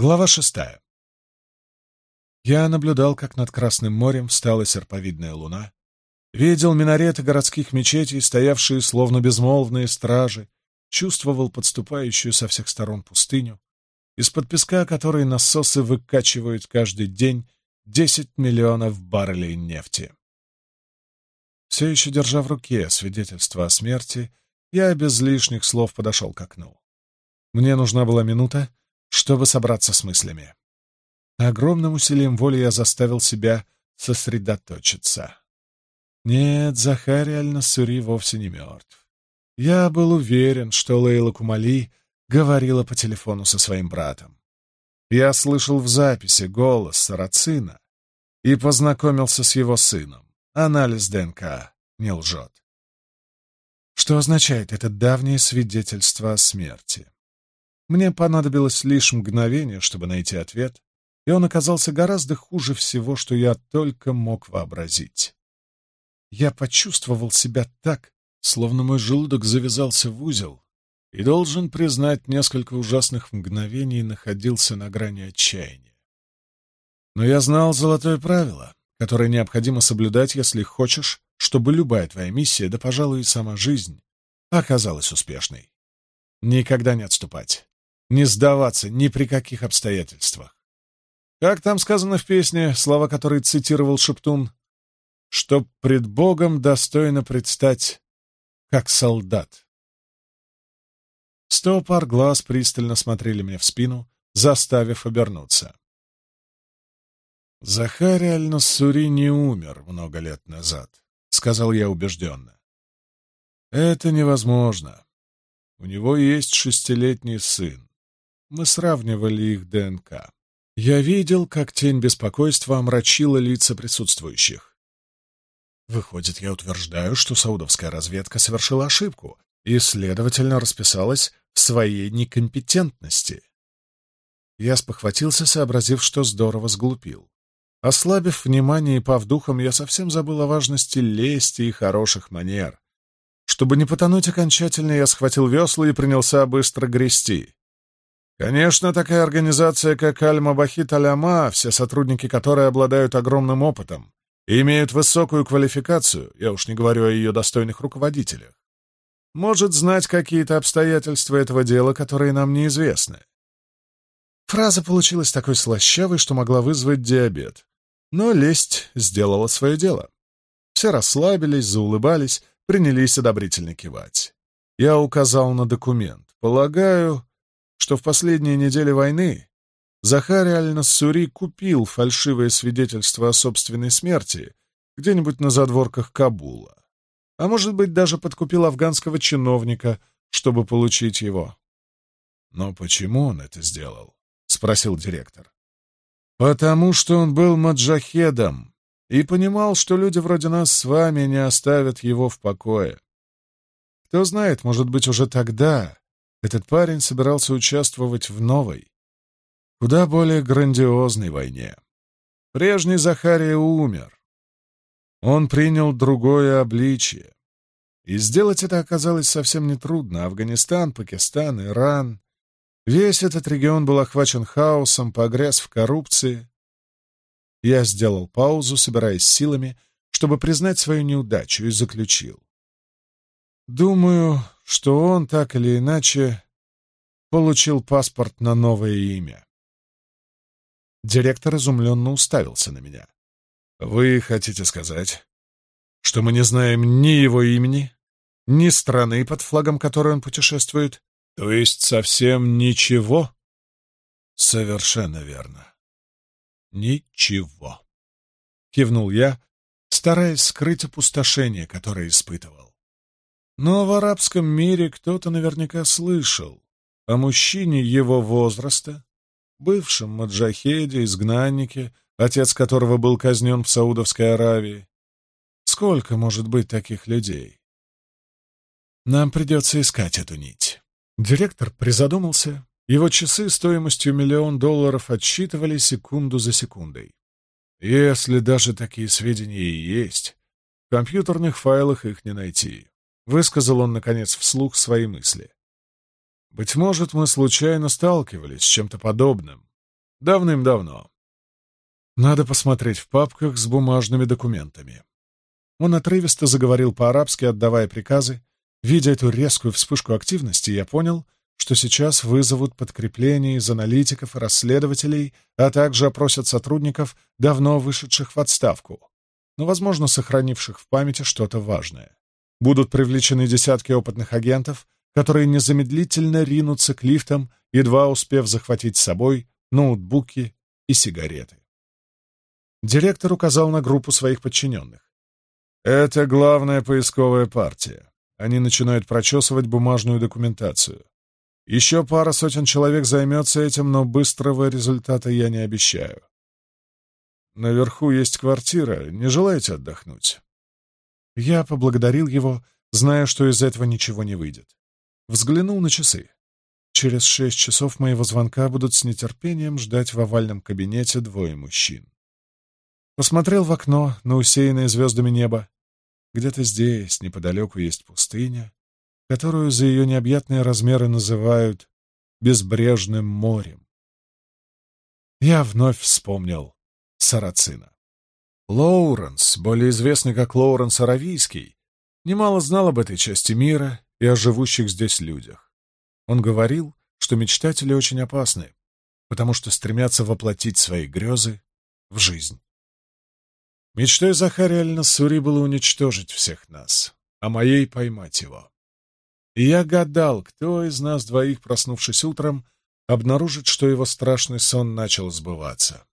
Глава шестая. Я наблюдал, как над Красным морем встала серповидная луна, видел минареты городских мечетей, стоявшие словно безмолвные стражи, чувствовал подступающую со всех сторон пустыню, из-под песка которой насосы выкачивают каждый день 10 миллионов баррелей нефти. Все еще держа в руке свидетельство о смерти, я без лишних слов подошел к окну. Мне нужна была минута, чтобы собраться с мыслями. Огромным усилием воли я заставил себя сосредоточиться. Нет, Захари Аль-Насури вовсе не мертв. Я был уверен, что Лейла Кумали говорила по телефону со своим братом. Я слышал в записи голос Сарацина и познакомился с его сыном. Анализ ДНК не лжет. Что означает это давнее свидетельство о смерти? Мне понадобилось лишь мгновение, чтобы найти ответ, и он оказался гораздо хуже всего, что я только мог вообразить. Я почувствовал себя так, словно мой желудок завязался в узел, и, должен признать, несколько ужасных мгновений находился на грани отчаяния. Но я знал золотое правило, которое необходимо соблюдать, если хочешь, чтобы любая твоя миссия, да, пожалуй, и сама жизнь, оказалась успешной. Никогда не отступать не сдаваться ни при каких обстоятельствах. Как там сказано в песне, слова которой цитировал Шептун, «Чтоб пред Богом достойно предстать, как солдат». Сто пар глаз пристально смотрели мне в спину, заставив обернуться. «Захари Аль-Нассури не умер много лет назад», — сказал я убежденно. «Это невозможно. У него есть шестилетний сын. Мы сравнивали их ДНК. Я видел, как тень беспокойства омрачила лица присутствующих. Выходит, я утверждаю, что саудовская разведка совершила ошибку и, следовательно, расписалась в своей некомпетентности. Я спохватился, сообразив, что здорово сглупил. Ослабив внимание и пав духом, я совсем забыл о важности лести и хороших манер. Чтобы не потонуть окончательно, я схватил весла и принялся быстро грести. Конечно, такая организация, как Аль-Мабахит Аляма, все сотрудники которой обладают огромным опытом и имеют высокую квалификацию, я уж не говорю о ее достойных руководителях, может знать какие-то обстоятельства этого дела, которые нам неизвестны. Фраза получилась такой слащавой, что могла вызвать диабет. Но лесть сделала свое дело. Все расслабились, заулыбались, принялись одобрительно кивать. Я указал на документ. Полагаю, что в последние недели войны Захари Аль-Нассури купил фальшивое свидетельство о собственной смерти где-нибудь на задворках Кабула, а может быть даже подкупил афганского чиновника, чтобы получить его. «Но почему он это сделал?» — спросил директор. «Потому что он был маджахедом и понимал, что люди вроде нас с вами не оставят его в покое. Кто знает, может быть, уже тогда этот парень собирался участвовать в новой, куда более грандиозной войне. Прежний Захария умер. Он принял другое обличие. И сделать это оказалось совсем нетрудно. Афганистан, Пакистан, Иран. Весь этот регион был охвачен хаосом, погряз в коррупции. Я сделал паузу, собираясь силами, чтобы признать свою неудачу, и заключил. Думаю, что он так или иначе получил паспорт на новое имя. Директор изумленно уставился на меня. «Вы хотите сказать, что мы не знаем ни его имени, ни страны, под флагом которой он путешествует, то есть совсем ничего?» «Совершенно верно. Ничего», — кивнул я, стараясь скрыть опустошение, которое испытывал. Но в арабском мире кто-то наверняка слышал о мужчине его возраста, бывшем маджахеде, изгнаннике, отец которого был казнен в Саудовской Аравии. Сколько может быть таких людей? Нам придется искать эту нить. Директор призадумался. Его часы стоимостью миллион долларов отсчитывали секунду за секундой. Если даже такие сведения и есть, в компьютерных файлах их не найти. Высказал он, наконец, вслух свои мысли. «Быть может, мы случайно сталкивались с чем-то подобным. Давным-давно. Надо посмотреть в папках с бумажными документами». Он отрывисто заговорил по-арабски, отдавая приказы. Видя эту резкую вспышку активности, я понял, что сейчас вызовут подкрепление из аналитиков и расследователей, а также опросят сотрудников, давно вышедших в отставку, но, возможно, сохранивших в памяти что-то важное. Будут привлечены десятки опытных агентов, которые незамедлительно ринутся к лифтам, едва успев захватить с собой ноутбуки и сигареты. Директор указал на группу своих подчиненных. «Это главная поисковая партия. Они начинают прочесывать бумажную документацию. Еще пара сотен человек займется этим, но быстрого результата я не обещаю. Наверху есть квартира, не желаете отдохнуть?» Я поблагодарил его, зная, что из этого ничего не выйдет. Взглянул на часы. Через шесть часов моего звонка будут с нетерпением ждать в овальном кабинете двое мужчин. Посмотрел в окно на усеянное звездами небо. Где-то здесь, неподалеку, есть пустыня, которую за ее необъятные размеры называют безбрежным морем. Я вновь вспомнил Сарацина. Лоуренс, более известный как Лоуренс Аравийский, немало знал об этой части мира и о живущих здесь людях. Он говорил, что мечтатели очень опасны, потому что стремятся воплотить свои грезы в жизнь. Мечтой Захари Аль-Насури было уничтожить всех нас, а моей — поймать его. И я гадал, кто из нас двоих, проснувшись утром, обнаружит, что его страшный сон начал сбываться.